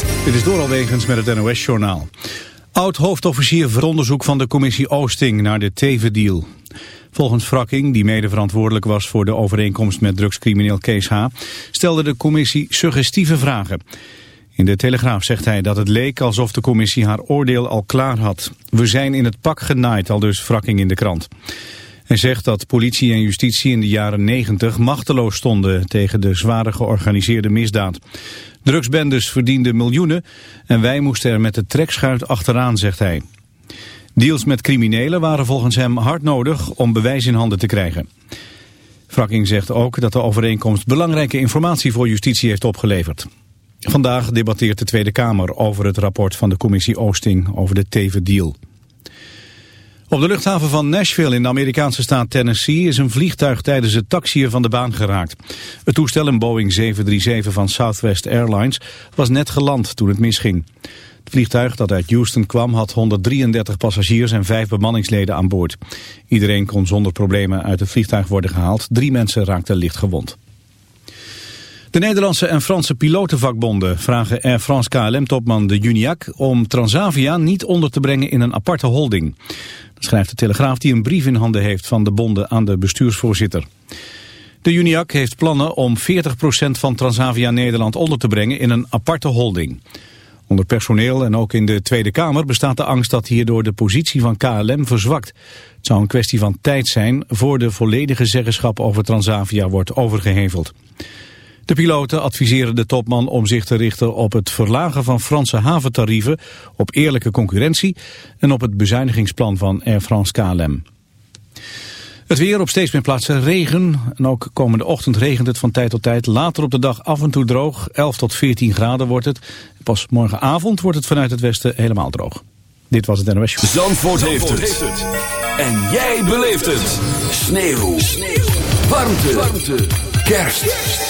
Dit is door Alwegens met het NOS-journaal. Oud-hoofdofficier veronderzoek van de commissie Oosting naar de Teven-deal. Volgens Frakking, die mede verantwoordelijk was voor de overeenkomst met drugscrimineel Kees H., stelde de commissie suggestieve vragen. In de Telegraaf zegt hij dat het leek alsof de commissie haar oordeel al klaar had. We zijn in het pak genaaid, al dus Frakking in de krant. Hij zegt dat politie en justitie in de jaren 90 machteloos stonden tegen de zware georganiseerde misdaad. Drugsbendes verdienden miljoenen en wij moesten er met de trekschuit achteraan, zegt hij. Deals met criminelen waren volgens hem hard nodig om bewijs in handen te krijgen. Frakking zegt ook dat de overeenkomst belangrijke informatie voor justitie heeft opgeleverd. Vandaag debatteert de Tweede Kamer over het rapport van de commissie Oosting over de Teven-deal. Op de luchthaven van Nashville in de Amerikaanse staat Tennessee is een vliegtuig tijdens het taxiën van de baan geraakt. Het toestel, een Boeing 737 van Southwest Airlines, was net geland toen het misging. Het vliegtuig dat uit Houston kwam had 133 passagiers en vijf bemanningsleden aan boord. Iedereen kon zonder problemen uit het vliegtuig worden gehaald. Drie mensen raakten licht gewond. De Nederlandse en Franse pilotenvakbonden vragen Air France KLM-topman de Juniac om Transavia niet onder te brengen in een aparte holding. Schrijft de Telegraaf die een brief in handen heeft van de bonden aan de bestuursvoorzitter. De Juniac heeft plannen om 40% van Transavia Nederland onder te brengen in een aparte holding. Onder personeel en ook in de Tweede Kamer bestaat de angst dat hierdoor de positie van KLM verzwakt. Het zou een kwestie van tijd zijn voor de volledige zeggenschap over Transavia wordt overgeheveld. De piloten adviseren de topman om zich te richten op het verlagen van Franse haventarieven, op eerlijke concurrentie en op het bezuinigingsplan van Air France KLM. Het weer op steeds meer plaatsen regen. En ook komende ochtend regent het van tijd tot tijd. Later op de dag af en toe droog. 11 tot 14 graden wordt het. Pas morgenavond wordt het vanuit het westen helemaal droog. Dit was het NOS Zandvoort, heeft, het. En jij beleeft het. Sneeuw. Sneeuw. Warmte. Warmte. Kerst.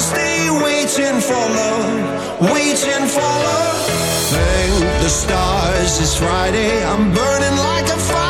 stay waiting for love, waiting for love. Thank the stars, it's Friday. I'm burning like a fire.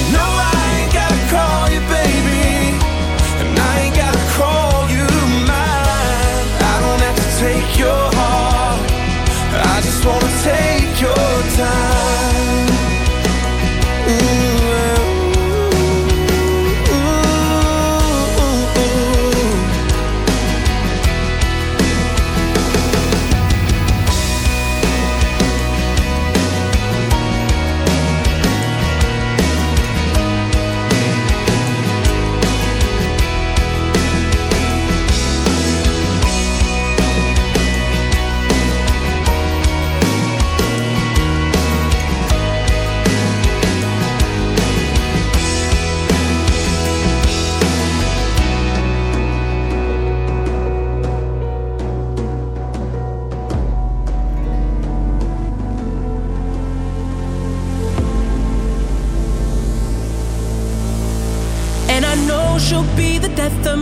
time. Ooh.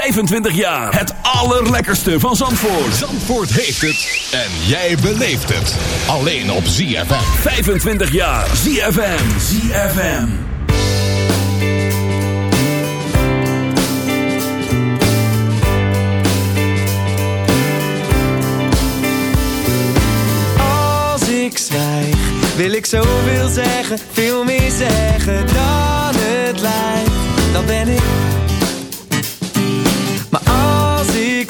25 jaar. Het allerlekkerste van Zandvoort. Zandvoort heeft het. En jij beleeft het. Alleen op ZFM. 25 jaar. ZFM. ZFM. Als ik zwijg, wil ik zoveel zeggen. Veel meer zeggen dan het lijkt. Dan ben ik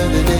better day.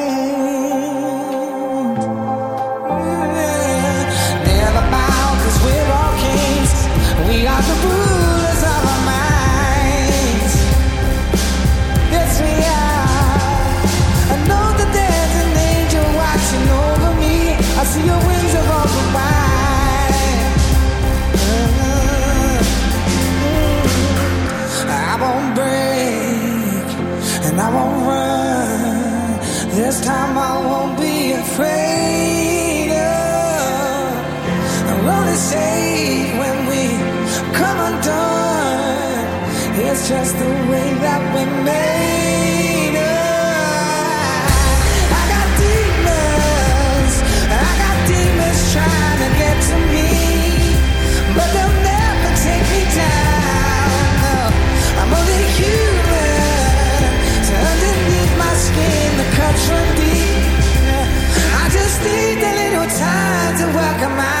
welcome out.